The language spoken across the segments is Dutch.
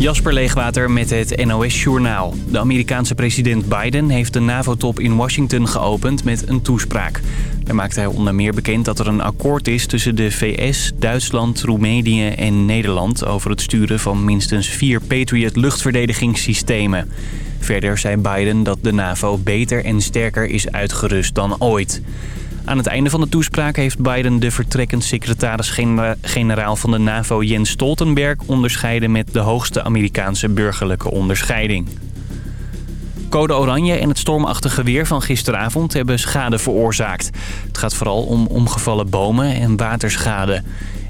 Jasper Leegwater met het NOS-journaal. De Amerikaanse president Biden heeft de NAVO-top in Washington geopend met een toespraak. Daar maakte hij onder meer bekend dat er een akkoord is tussen de VS, Duitsland, Roemenië en Nederland... over het sturen van minstens vier Patriot luchtverdedigingssystemen. Verder zei Biden dat de NAVO beter en sterker is uitgerust dan ooit. Aan het einde van de toespraak heeft Biden de vertrekkend secretaris-generaal van de NAVO Jens Stoltenberg onderscheiden met de hoogste Amerikaanse burgerlijke onderscheiding. Code Oranje en het stormachtige weer van gisteravond hebben schade veroorzaakt. Het gaat vooral om omgevallen bomen en waterschade.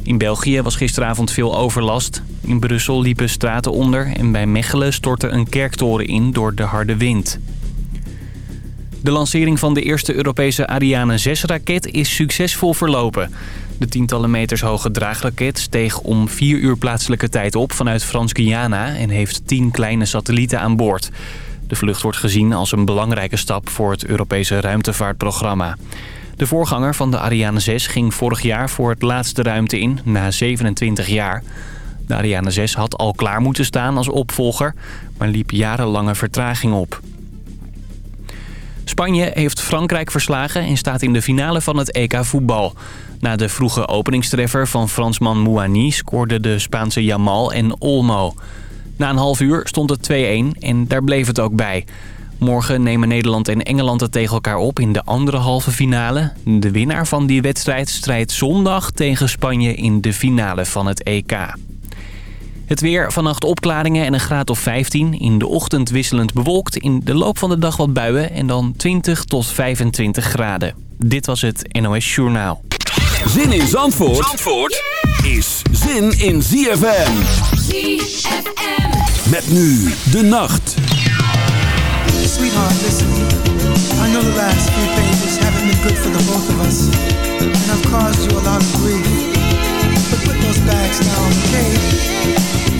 In België was gisteravond veel overlast. In Brussel liepen straten onder en bij Mechelen stortte een kerktoren in door de harde wind. De lancering van de eerste Europese Ariane 6-raket is succesvol verlopen. De tientallen meters hoge draagraket steeg om 4 uur plaatselijke tijd op vanuit Frans-Guyana... en heeft 10 kleine satellieten aan boord. De vlucht wordt gezien als een belangrijke stap voor het Europese ruimtevaartprogramma. De voorganger van de Ariane 6 ging vorig jaar voor het laatste ruimte in, na 27 jaar. De Ariane 6 had al klaar moeten staan als opvolger, maar liep jarenlange vertraging op. Spanje heeft Frankrijk verslagen en staat in de finale van het EK voetbal. Na de vroege openingstreffer van Fransman Mouani scoorden de Spaanse Jamal en Olmo. Na een half uur stond het 2-1 en daar bleef het ook bij. Morgen nemen Nederland en Engeland het tegen elkaar op in de andere halve finale. De winnaar van die wedstrijd strijdt zondag tegen Spanje in de finale van het EK. Het weer, vannacht opklaringen en een graad of 15. In de ochtend wisselend bewolkt. In de loop van de dag wat buien en dan 20 tot 25 graden. Dit was het NOS Journaal. Zin in Zandvoort, Zandvoort is zin in ZFM. ZFM. Met nu de nacht. Sweetheart, listen. I know the last few pages haven't been good for the both of us. And I've caused you a lot of grief. But put those bags down, okay?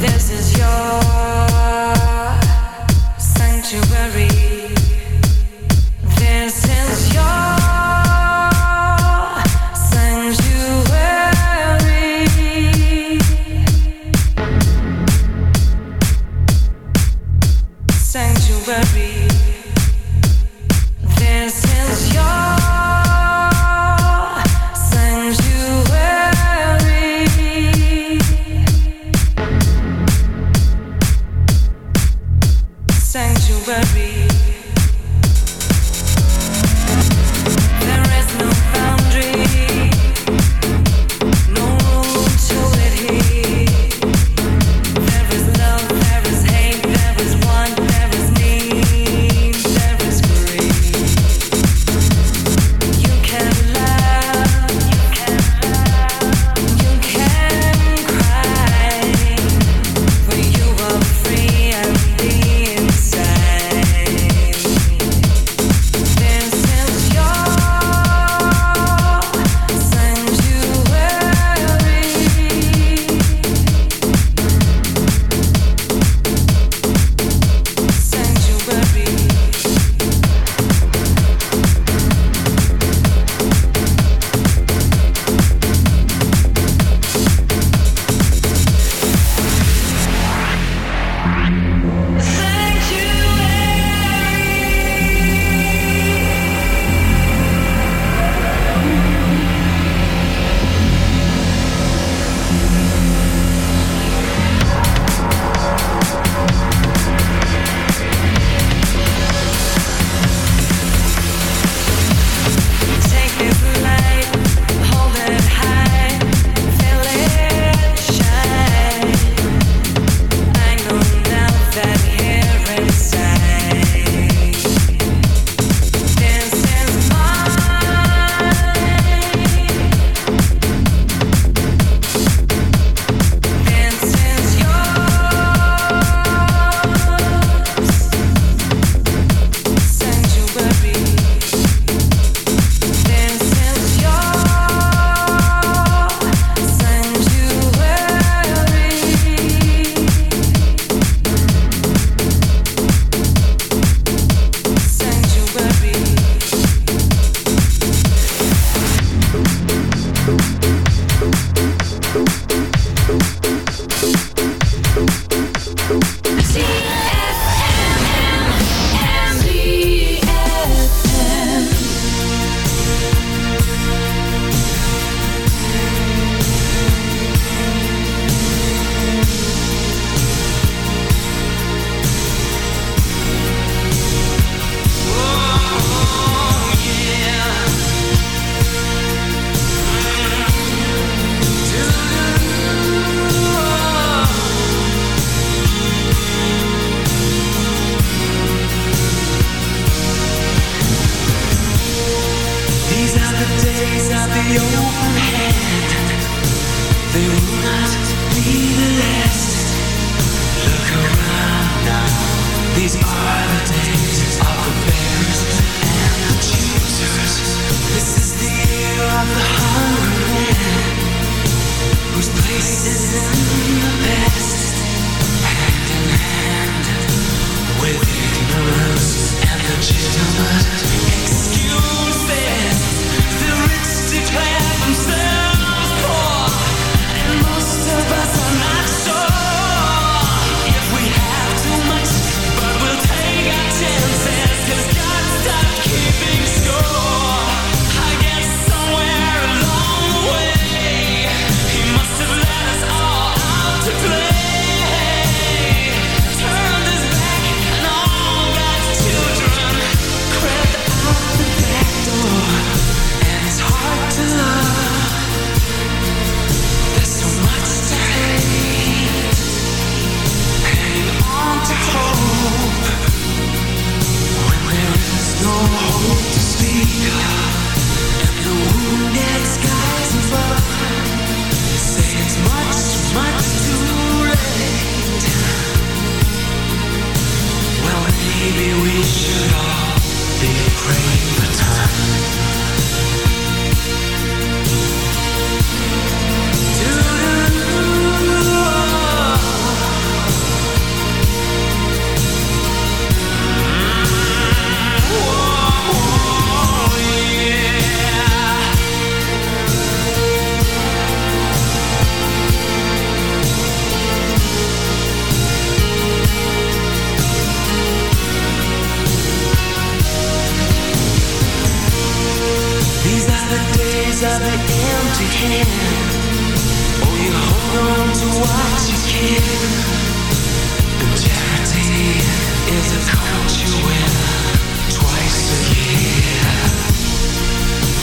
This is your sanctuary.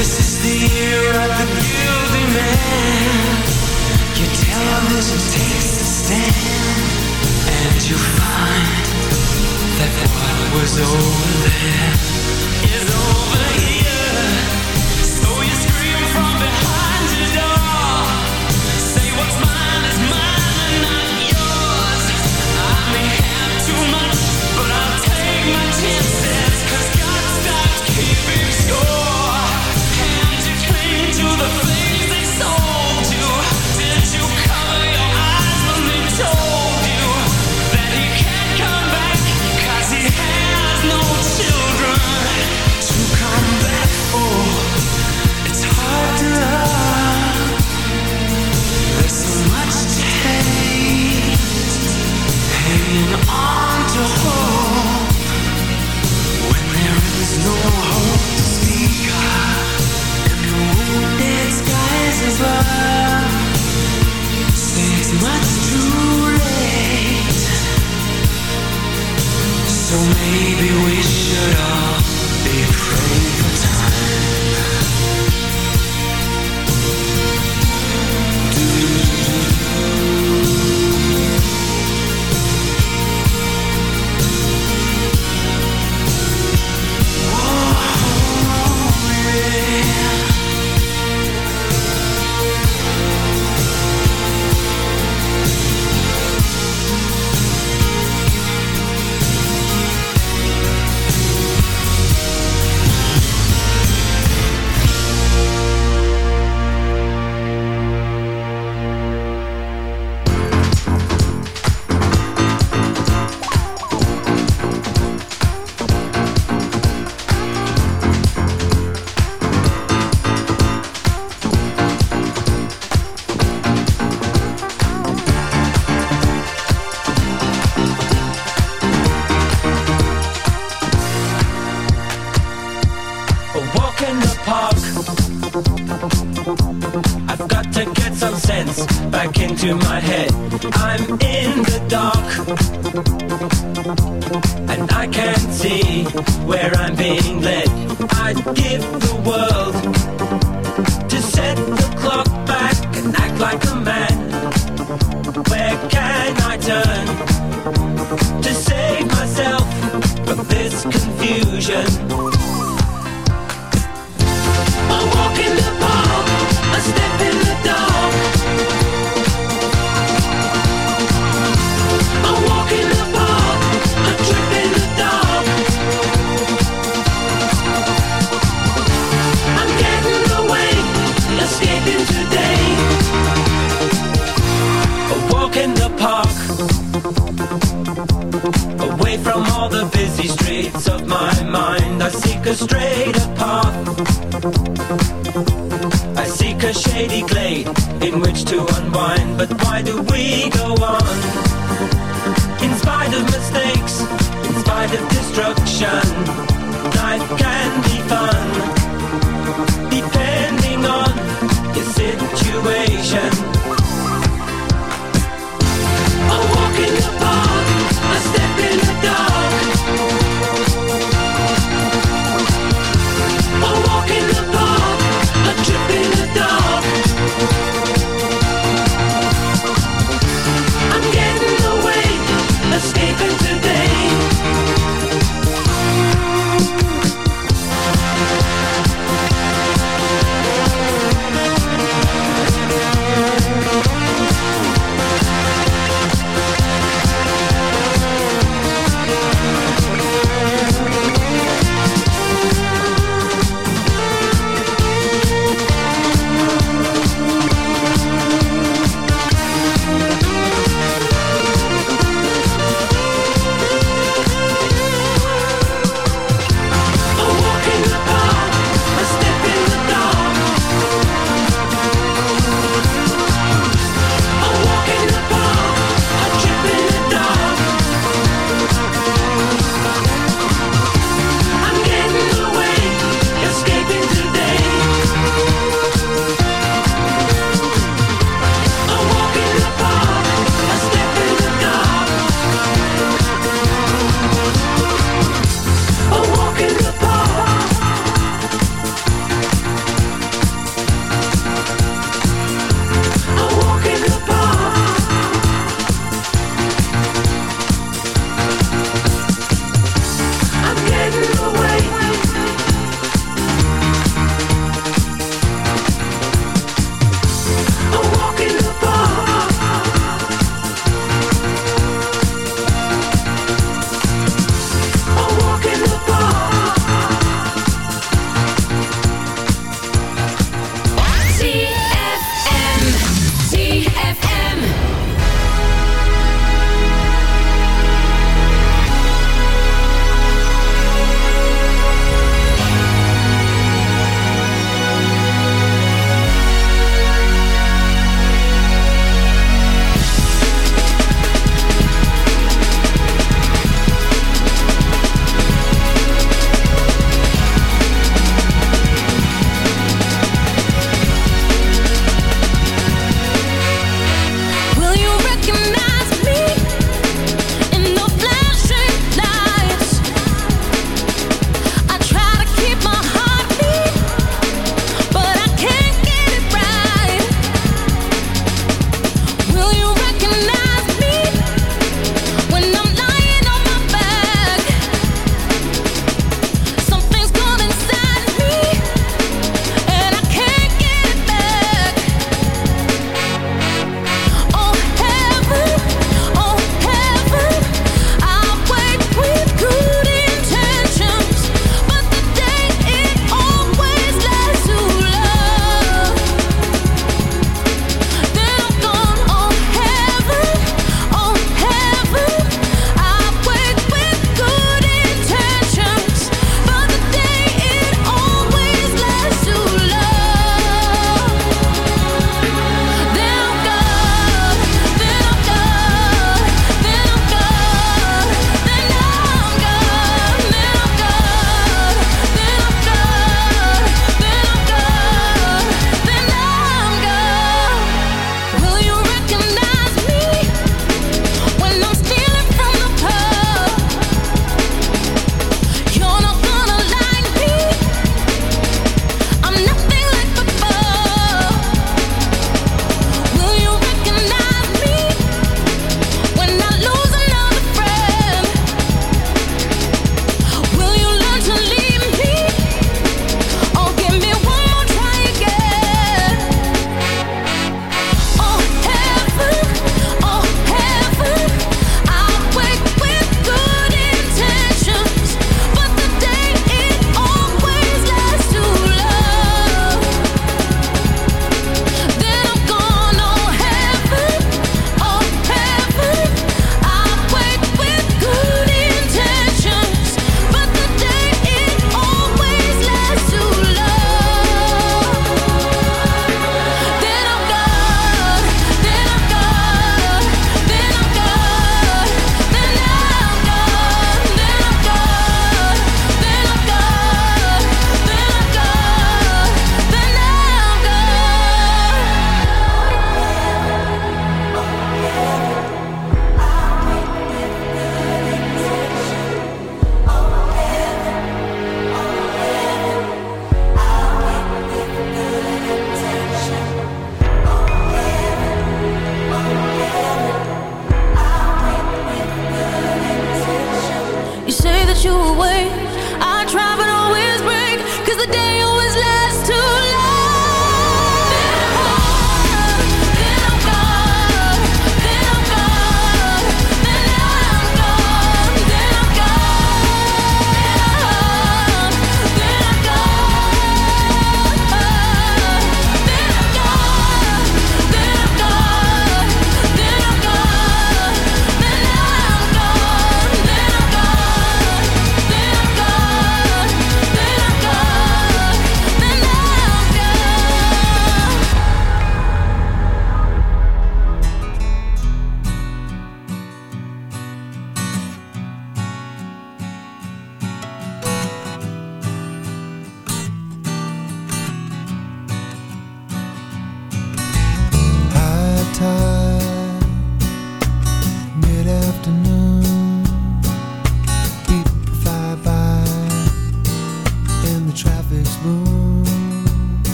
This is the year of the guilty man. Your television takes a stand, and you find that what was over there is over here. So you scream from behind. much too late. So maybe we should all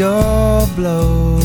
your blow.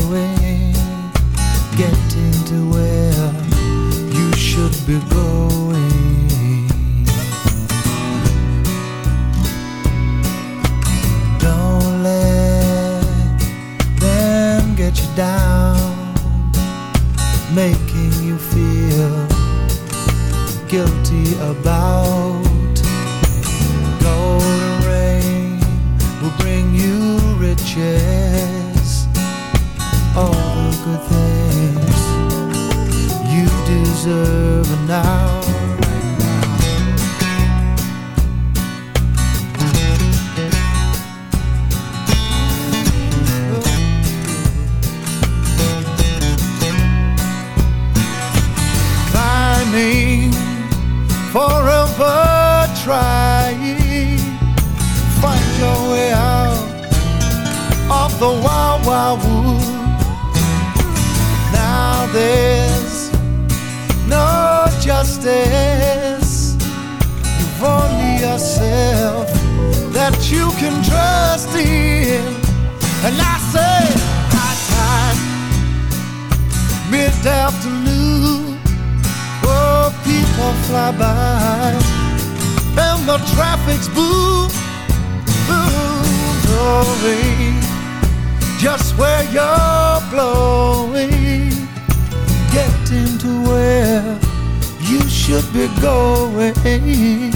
You can trust in and I say high time mid-afternoon Oh, people fly by and the traffic's boom, boom, just where you're blowing, getting to where you should be going.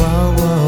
of the